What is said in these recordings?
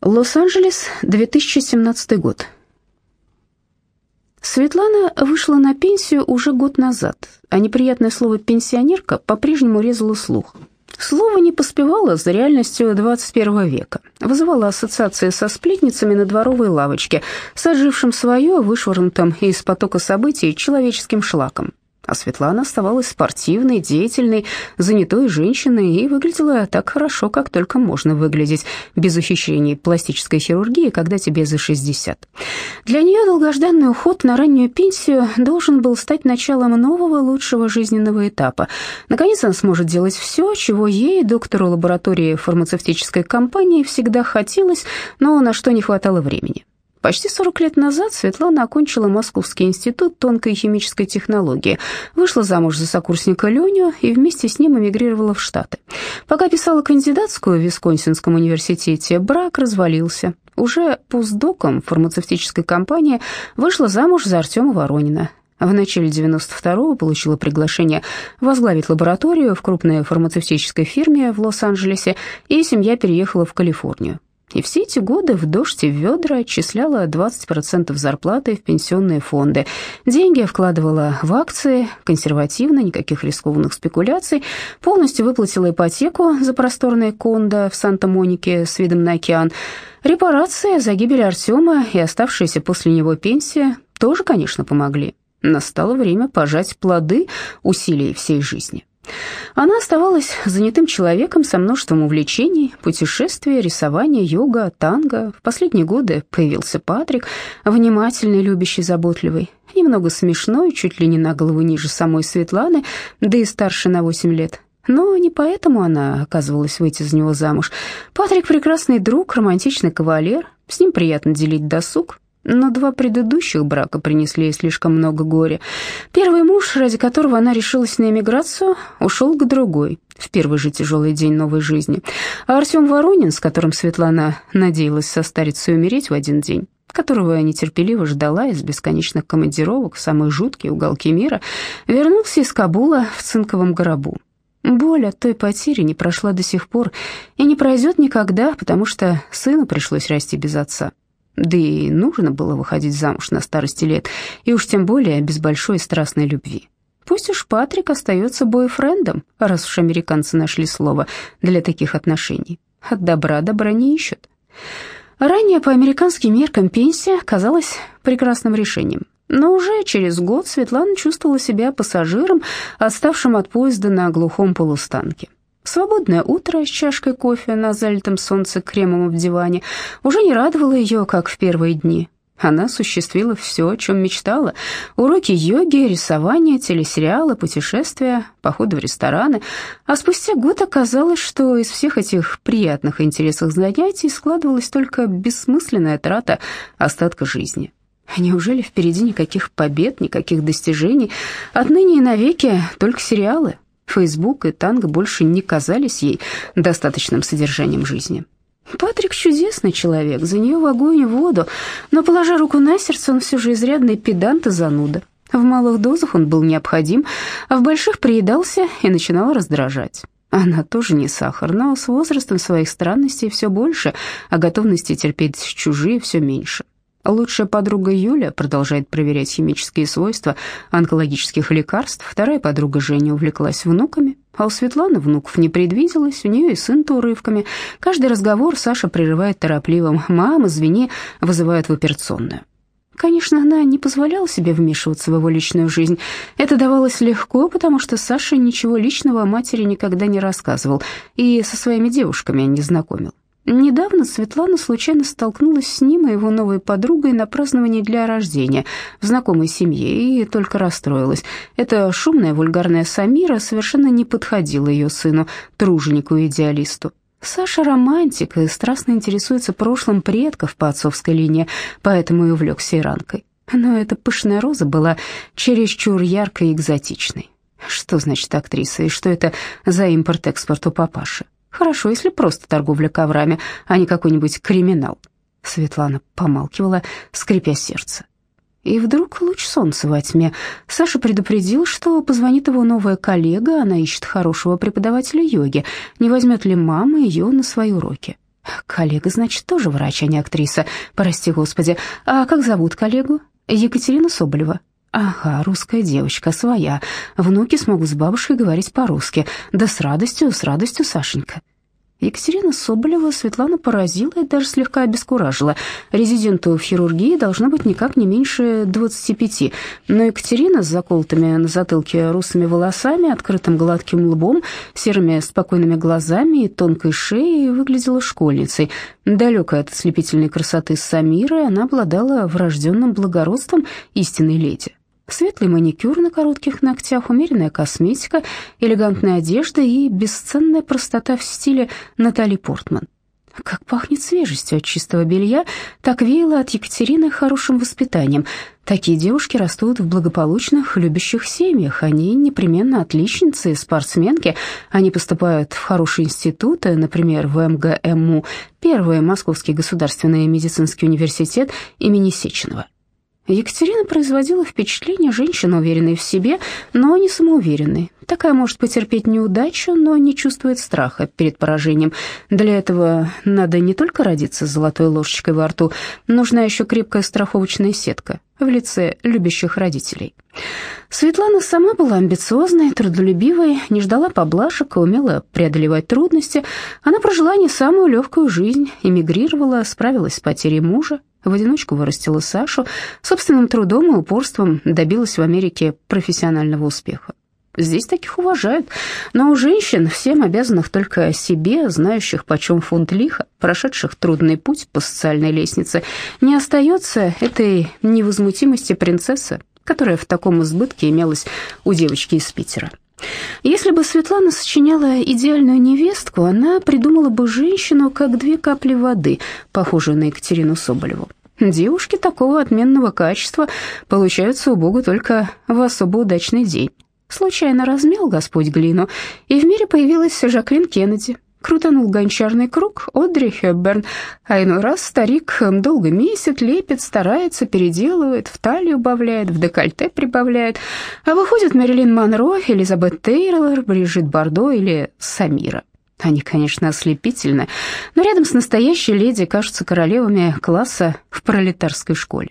Лос-Анджелес, 2017 год. Светлана вышла на пенсию уже год назад, а неприятное слово «пенсионерка» по-прежнему резало слух. Слово не поспевало за реальностью 21 века. Вызывало ассоциации со сплетницами на дворовой лавочке, сожившим свое, вышвырнутым из потока событий человеческим шлаком. А Светлана оставалась спортивной, деятельной, занятой женщиной и выглядела так хорошо, как только можно выглядеть, без ухищрений пластической хирургии, когда тебе за 60. Для нее долгожданный уход на раннюю пенсию должен был стать началом нового, лучшего жизненного этапа. Наконец она сможет делать все, чего ей, доктору лаборатории фармацевтической компании, всегда хотелось, но на что не хватало времени. Почти 40 лет назад Светлана окончила Московский институт тонкой химической технологии, вышла замуж за сокурсника Леню и вместе с ним эмигрировала в Штаты. Пока писала кандидатскую в Висконсинском университете, брак развалился. Уже постдоком фармацевтической компании вышла замуж за Артема Воронина. В начале 92-го получила приглашение возглавить лабораторию в крупной фармацевтической фирме в Лос-Анджелесе, и семья переехала в Калифорнию. И все эти годы в дождь и в ведра отчисляла 20% зарплаты в пенсионные фонды. Деньги вкладывала в акции, консервативно, никаких рискованных спекуляций, полностью выплатила ипотеку за просторное кондо в Санта-Монике с видом на океан. Репарации за гибель Артема и оставшаяся после него пенсия тоже, конечно, помогли. Настало время пожать плоды усилий всей жизни. Она оставалась занятым человеком со множеством увлечений, путешествия, рисования, йога, танго. В последние годы появился Патрик, внимательный, любящий, заботливый, немного смешной, чуть ли не на голову ниже самой Светланы, да и старше на 8 лет. Но не поэтому она оказывалась выйти за него замуж. Патрик прекрасный друг, романтичный кавалер, с ним приятно делить досуг, но два предыдущих брака принесли ей слишком много горя. Первый муж, ради которого она решилась на эмиграцию, ушел к другой в первый же тяжелый день новой жизни. А Артем Воронин, с которым Светлана надеялась состариться и умереть в один день, которого я нетерпеливо ждала из бесконечных командировок в самые жуткие уголки мира, вернулся из Кабула в цинковом гробу. Боль от той потери не прошла до сих пор и не пройдет никогда, потому что сыну пришлось расти без отца. Да и нужно было выходить замуж на старости лет, и уж тем более без большой страстной любви. Пусть уж Патрик остается бойфрендом, раз уж американцы нашли слово для таких отношений. От добра добра не ищут. Ранее по американским меркам пенсия казалась прекрасным решением. Но уже через год Светлана чувствовала себя пассажиром, отставшим от поезда на глухом полустанке. Свободное утро с чашкой кофе на залитом солнце кремовом диване уже не радовало ее, как в первые дни. Она осуществила все, о чем мечтала. Уроки йоги, рисование, телесериалы, путешествия, походы в рестораны. А спустя год оказалось, что из всех этих приятных и интересных занятий складывалась только бессмысленная трата остатка жизни. Неужели впереди никаких побед, никаких достижений? Отныне и навеки только сериалы, Фейсбук и танго больше не казались ей достаточным содержанием жизни. Патрик чудесный человек, за нее в огонь и воду, но, положа руку на сердце, он все же изрядный педант и зануда. В малых дозах он был необходим, а в больших приедался и начинал раздражать. Она тоже не сахар, но с возрастом своих странностей все больше, а готовности терпеть чужие все меньше. Лучшая подруга Юля продолжает проверять химические свойства онкологических лекарств. Вторая подруга Женя увлеклась внуками, а у Светланы внуков не предвиделось, у нее и сын-то урывками. Каждый разговор Саша прерывает торопливым «мама, извини», вызывает в операционную. Конечно, она не позволяла себе вмешиваться в его личную жизнь. Это давалось легко, потому что Саша ничего личного о матери никогда не рассказывал и со своими девушками не знакомил. Недавно Светлана случайно столкнулась с ним и его новой подругой на праздновании для рождения в знакомой семье и только расстроилась. Эта шумная вульгарная Самира совершенно не подходила ее сыну, труженику и идеалисту. Саша романтик и страстно интересуется прошлым предков по отцовской линии, поэтому и увлекся иранкой. Но эта пышная роза была чересчур яркой и экзотичной. Что значит актриса и что это за импорт-экспорт у папаши? Хорошо, если просто торговля коврами, а не какой-нибудь криминал. Светлана помалкивала, скрипя сердце. И вдруг луч солнца во тьме. Саша предупредил, что позвонит его новая коллега, она ищет хорошего преподавателя йоги. Не возьмет ли мама ее на свои уроки? Коллега, значит, тоже врач, а не актриса. Прости, Господи. А как зовут коллегу? Екатерина Соболева. Ага, русская девочка, своя. Внуки смогут с бабушкой говорить по-русски. Да с радостью, с радостью, Сашенька. Екатерина Соболева Светлана поразила и даже слегка обескуражила. Резиденту в хирургии должно быть никак не меньше 25, но Екатерина с заколотыми на затылке русыми волосами, открытым гладким лбом, серыми спокойными глазами и тонкой шеей выглядела школьницей. Далекая от ослепительной красоты Самиры, она обладала врожденным благородством истинной леди. Светлый маникюр на коротких ногтях, умеренная косметика, элегантная одежда и бесценная простота в стиле Натали Портман. Как пахнет свежестью от чистого белья, так веяло от Екатерины хорошим воспитанием. Такие девушки растут в благополучных, любящих семьях. Они непременно отличницы, спортсменки. Они поступают в хорошие институты, например, в МГМУ, первый Московский государственный медицинский университет имени Сеченова. Екатерина производила впечатление женщины, уверенной в себе, но не самоуверенной. Такая может потерпеть неудачу, но не чувствует страха перед поражением. Для этого надо не только родиться с золотой ложечкой во рту, нужна еще крепкая страховочная сетка в лице любящих родителей. Светлана сама была амбициозной, трудолюбивой, не ждала поблажек и умела преодолевать трудности. Она прожила не самую легкую жизнь, эмигрировала, справилась с потерей мужа, в одиночку вырастила Сашу, собственным трудом и упорством добилась в Америке профессионального успеха. Здесь таких уважают, но у женщин, всем обязанных только себе, знающих почем фунт лиха, прошедших трудный путь по социальной лестнице, не остается этой невозмутимости принцессы, которая в таком избытке имелась у девочки из Питера. Если бы Светлана сочиняла идеальную невестку, она придумала бы женщину, как две капли воды, похожую на Екатерину Соболеву. Девушки такого отменного качества получаются у Бога только в особо удачный день. Случайно размял Господь глину, и в мире появилась Жаклин Кеннеди. Крутанул гончарный круг Одри Хепберн, а иной раз старик долго месяц, лепит, старается, переделывает, в талию убавляет, в декольте прибавляет, а выходит Мэрилин Монро, Элизабет Тейлор, Брижит Бардо или Самира. Они, конечно, ослепительны, но рядом с настоящей леди кажутся королевами класса в пролетарской школе.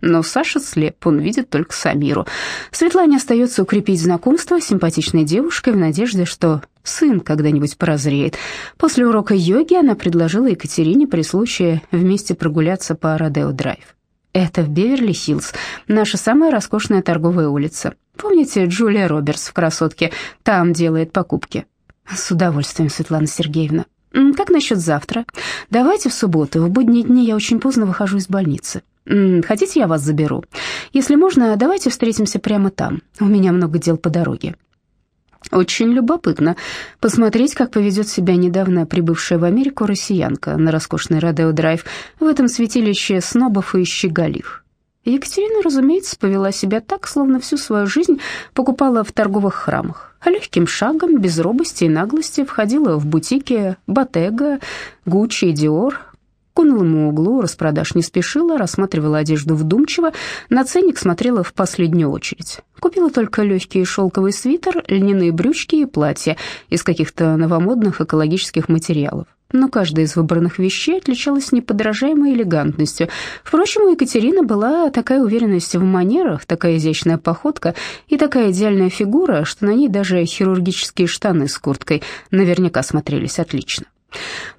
Но Саша слеп, он видит только Самиру. Светлане остается укрепить знакомство с симпатичной девушкой в надежде, что сын когда-нибудь прозреет. После урока йоги она предложила Екатерине при случае вместе прогуляться по Родео-драйв. Это в Беверли-Хиллз, наша самая роскошная торговая улица. Помните Джулия Робертс в «Красотке»? Там делает покупки. С удовольствием, Светлана Сергеевна. Как насчет завтра? Давайте в субботу. В будние дни я очень поздно выхожу из больницы. Хотите, я вас заберу? Если можно, давайте встретимся прямо там. У меня много дел по дороге. Очень любопытно посмотреть, как поведет себя недавно прибывшая в Америку россиянка на роскошный Родео-драйв в этом святилище снобов и щеголих. Екатерина, разумеется, повела себя так, словно всю свою жизнь покупала в торговых храмах. А легким шагом, без робости и наглости, входила в бутики Bottega, Гуччи и Диор, к углу распродаж не спешила, рассматривала одежду вдумчиво, на ценник смотрела в последнюю очередь. Купила только легкий шелковый свитер, льняные брючки и платья из каких-то новомодных экологических материалов. Но каждая из выбранных вещей отличалась неподражаемой элегантностью. Впрочем, у Екатерины была такая уверенность в манерах, такая изящная походка и такая идеальная фигура, что на ней даже хирургические штаны с курткой наверняка смотрелись отлично.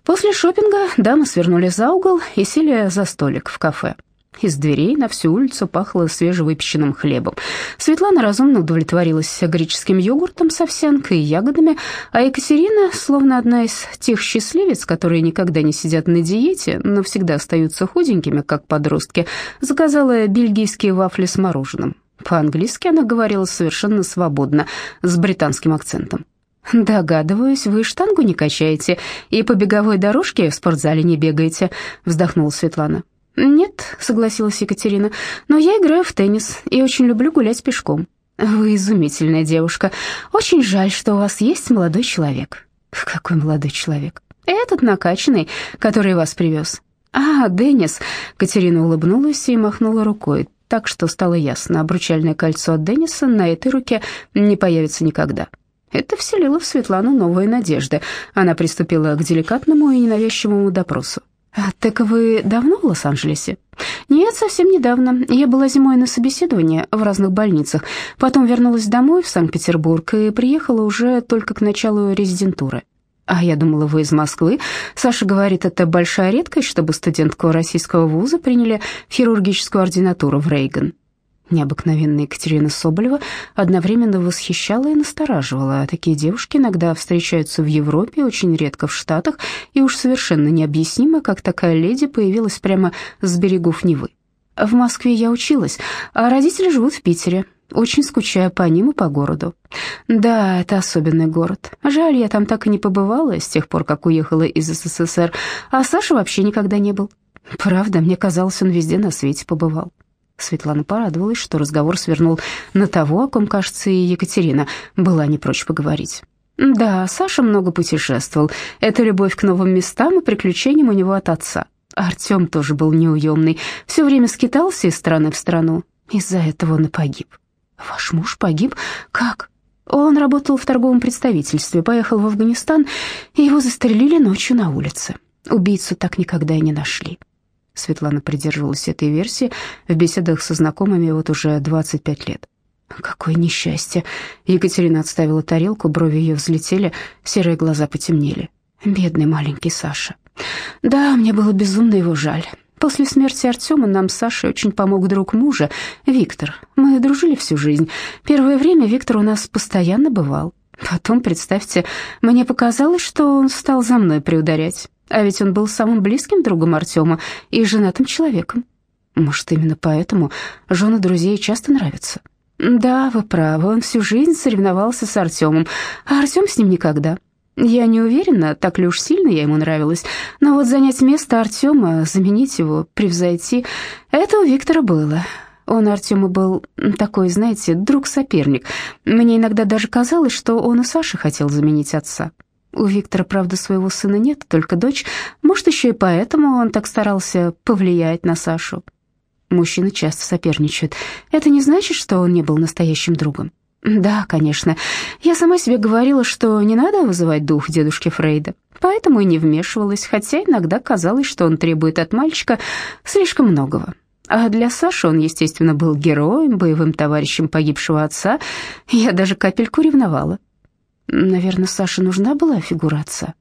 После шопинга дамы свернули за угол и сели за столик в кафе. Из дверей на всю улицу пахло свежевыпеченным хлебом. Светлана разумно удовлетворилась греческим йогуртом с овсянкой и ягодами, а Екатерина, словно одна из тех счастливец, которые никогда не сидят на диете, но всегда остаются худенькими, как подростки, заказала бельгийские вафли с мороженым. По-английски она говорила совершенно свободно, с британским акцентом. «Догадываюсь, вы штангу не качаете и по беговой дорожке в спортзале не бегаете», — вздохнула Светлана. «Нет», — согласилась Екатерина, — «но я играю в теннис и очень люблю гулять пешком». «Вы изумительная девушка. Очень жаль, что у вас есть молодой человек». «Какой молодой человек?» «Этот накачанный, который вас привез». «А, Деннис», — Катерина улыбнулась и махнула рукой, так что стало ясно, обручальное кольцо от Денниса на этой руке не появится никогда. Это вселило в Светлану новые надежды. Она приступила к деликатному и ненавязчивому допросу. «А, «Так вы давно в Лос-Анджелесе?» «Нет, совсем недавно. Я была зимой на собеседовании в разных больницах. Потом вернулась домой в Санкт-Петербург и приехала уже только к началу резидентуры». «А я думала, вы из Москвы. Саша говорит, это большая редкость, чтобы студентку российского вуза приняли в хирургическую ординатуру в Рейган. Необыкновенная Екатерина Соболева одновременно восхищала и настораживала. Такие девушки иногда встречаются в Европе, очень редко в Штатах, и уж совершенно необъяснимо, как такая леди появилась прямо с берегов Невы. В Москве я училась, а родители живут в Питере. Очень скучаю по ним и по городу. Да, это особенный город. Жаль, я там так и не побывала с тех пор, как уехала из СССР, а Саша вообще никогда не был. Правда, мне казалось, он везде на свете побывал. Светлана порадовалась, что разговор свернул на того, о ком, кажется, и Екатерина была не прочь поговорить. Да, Саша много путешествовал. Это любовь к новым местам и приключениям у него от отца. Артем тоже был неуемный, все время скитался из страны в страну. Из-за этого он и погиб. Ваш муж погиб? Как? Он работал в торговом представительстве, поехал в Афганистан, и его застрелили ночью на улице. Убийцу так никогда и не нашли. Светлана придерживалась этой версии в беседах со знакомыми вот уже 25 лет. Какое несчастье. Екатерина отставила тарелку, брови ее взлетели, серые глаза потемнели. Бедный маленький Саша. Да, мне было безумно его жаль. После смерти Артема нам с Сашей очень помог друг мужа, Виктор. Мы дружили всю жизнь. Первое время Виктор у нас постоянно бывал. Потом, представьте, мне показалось, что он стал за мной приударять. А ведь он был самым близким другом Артема и женатым человеком. Может, именно поэтому жены друзей часто нравятся. Да, вы правы, он всю жизнь соревновался с Артемом, а Артем с ним никогда. Я не уверена, так ли уж сильно я ему нравилась, но вот занять место Артема, заменить его, превзойти, это у Виктора было. Он Артему был такой, знаете, друг-соперник. Мне иногда даже казалось, что он у Саши хотел заменить отца. У Виктора, правда, своего сына нет, только дочь. Может, еще и поэтому он так старался повлиять на Сашу. Мужчины часто соперничают. Это не значит, что он не был настоящим другом. Да, конечно. Я сама себе говорила, что не надо вызывать дух дедушки Фрейда, поэтому и не вмешивалась, хотя иногда казалось, что он требует от мальчика слишком многого. А для Саши он, естественно, был героем, боевым товарищем погибшего отца. Я даже капельку ревновала. Наверное, Саше нужна была фигурация.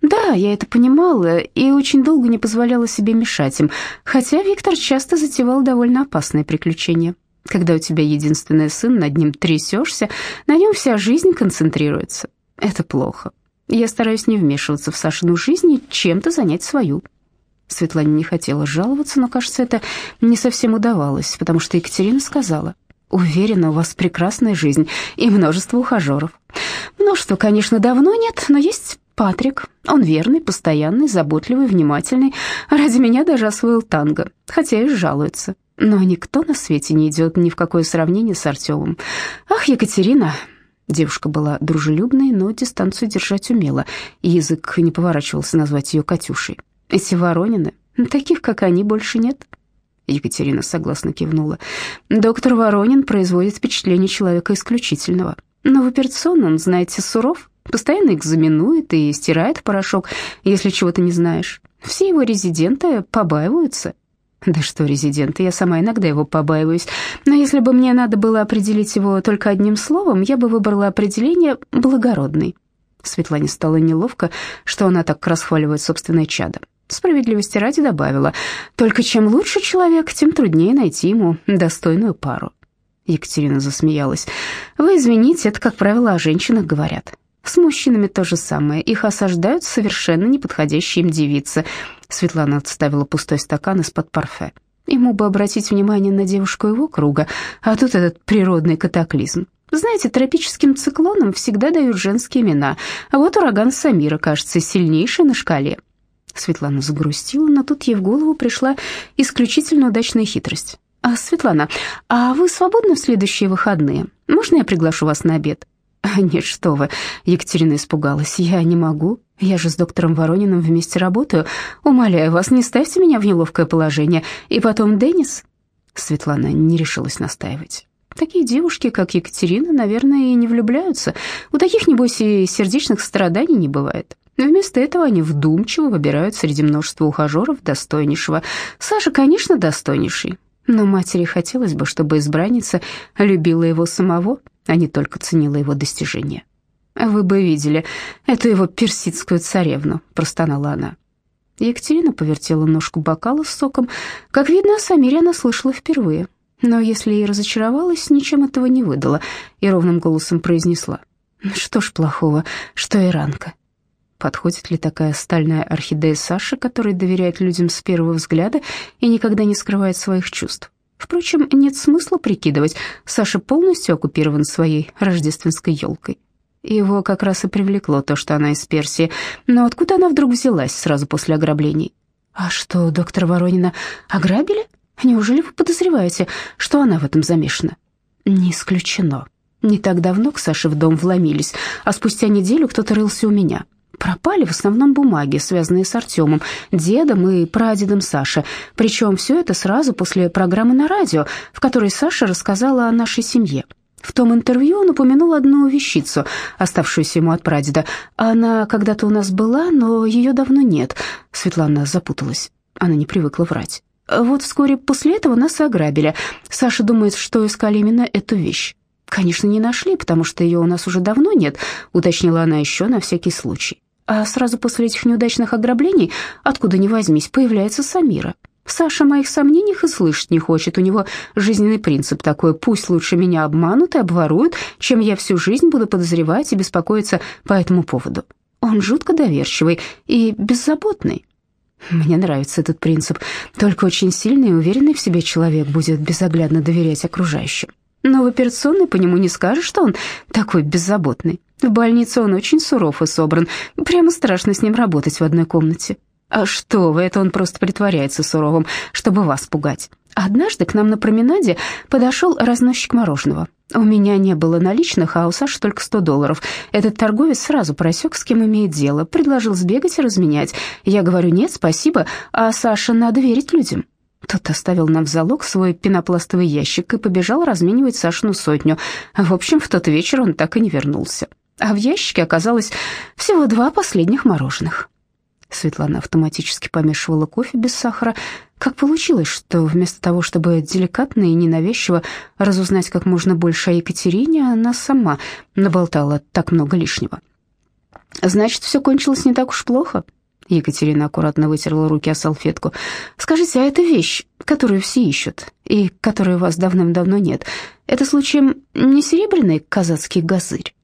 Да, я это понимала и очень долго не позволяла себе мешать им, хотя Виктор часто затевал довольно опасные приключения. Когда у тебя единственный сын, над ним трясешься, на нем вся жизнь концентрируется. Это плохо. Я стараюсь не вмешиваться в Сашину жизнь и чем-то занять свою. Светлане не хотела жаловаться, но, кажется, это не совсем удавалось, потому что Екатерина сказала, «Уверена, у вас прекрасная жизнь и множество ухажеров». Множество, конечно, давно нет, но есть Патрик. Он верный, постоянный, заботливый, внимательный. Ради меня даже освоил танго, хотя и жалуется. Но никто на свете не идет ни в какое сравнение с Артемом. Ах, Екатерина... Девушка была дружелюбной, но дистанцию держать умела, язык не поворачивался назвать ее Катюшей. Эти Воронины, таких, как они, больше нет. Екатерина согласно кивнула. Доктор Воронин производит впечатление человека исключительного. Но в операционном, знаете, суров, постоянно экзаменует и стирает порошок, если чего-то не знаешь. Все его резиденты побаиваются. Да что резиденты, я сама иногда его побаиваюсь. Но если бы мне надо было определить его только одним словом, я бы выбрала определение «благородный». Светлане стало неловко, что она так расхваливает собственное чадо. Справедливости ради добавила, только чем лучше человек, тем труднее найти ему достойную пару. Екатерина засмеялась. «Вы извините, это, как правило, о женщинах говорят. С мужчинами то же самое. Их осаждают совершенно неподходящие им девицы». Светлана отставила пустой стакан из-под парфе. Ему бы обратить внимание на девушку его круга, а тут этот природный катаклизм. Знаете, тропическим циклонам всегда дают женские имена, а вот ураган Самира, кажется, сильнейший на шкале. Светлана загрустила, но тут ей в голову пришла исключительно удачная хитрость. А, «Светлана, а вы свободны в следующие выходные? Можно я приглашу вас на обед?» «А, «Нет, что вы!» — Екатерина испугалась. «Я не могу. Я же с доктором Ворониным вместе работаю. Умоляю вас, не ставьте меня в неловкое положение. И потом Деннис...» Светлана не решилась настаивать. Такие девушки, как Екатерина, наверное, и не влюбляются. У таких, небось, и сердечных страданий не бывает. Вместо этого они вдумчиво выбирают среди множества ухажеров достойнейшего. Саша, конечно, достойнейший, но матери хотелось бы, чтобы избранница любила его самого, а не только ценила его достижения. «Вы бы видели эту его персидскую царевну», — простонала она. Екатерина повертела ножку бокала с соком. Как видно, о Самире она слышала впервые. Но если и разочаровалась, ничем этого не выдала, и ровным голосом произнесла. «Что ж плохого, что иранка?» Подходит ли такая стальная орхидея Саши, которая доверяет людям с первого взгляда и никогда не скрывает своих чувств? Впрочем, нет смысла прикидывать, Саша полностью оккупирован своей рождественской елкой. Его как раз и привлекло то, что она из Персии. Но откуда она вдруг взялась сразу после ограблений? «А что, доктор Воронина ограбили? Неужели вы подозреваете, что она в этом замешана?» «Не исключено. Не так давно к Саше в дом вломились, а спустя неделю кто-то рылся у меня». Пропали в основном бумаги, связанные с Артемом, дедом и прадедом Саши. Причем все это сразу после программы на радио, в которой Саша рассказала о нашей семье. В том интервью он упомянул одну вещицу, оставшуюся ему от прадеда. Она когда-то у нас была, но ее давно нет. Светлана запуталась. Она не привыкла врать. Вот вскоре после этого нас ограбили. Саша думает, что искали именно эту вещь. Конечно, не нашли, потому что ее у нас уже давно нет, уточнила она еще на всякий случай. А сразу после этих неудачных ограблений, откуда ни возьмись, появляется Самира. Саша о моих сомнениях и слышать не хочет. У него жизненный принцип такой: пусть лучше меня обманут и обворуют, чем я всю жизнь буду подозревать и беспокоиться по этому поводу. Он жутко доверчивый и беззаботный. Мне нравится этот принцип. Только очень сильный и уверенный в себе человек будет безоглядно доверять окружающим. Но в операционной по нему не скажешь, что он такой беззаботный. В больнице он очень суров и собран. Прямо страшно с ним работать в одной комнате. А что вы, это он просто притворяется суровым, чтобы вас пугать. Однажды к нам на променаде подошел разносчик мороженого. У меня не было наличных, а у Саши только 100 долларов. Этот торговец сразу просек, с кем имеет дело, предложил сбегать и разменять. Я говорю, нет, спасибо, а Саше надо верить людям. Тот оставил нам в залог свой пенопластовый ящик и побежал разменивать Сашину сотню. В общем, в тот вечер он так и не вернулся. А в ящике оказалось всего два последних мороженых. Светлана автоматически помешивала кофе без сахара. Как получилось, что вместо того, чтобы деликатно и ненавязчиво разузнать как можно больше о Екатерине, она сама наболтала так много лишнего? Значит, все кончилось не так уж плохо. Екатерина аккуратно вытерла руки о салфетку. «Скажите, а эта вещь, которую все ищут, и которой у вас давным-давно нет, это случаем не серебряный казацкий газырь?»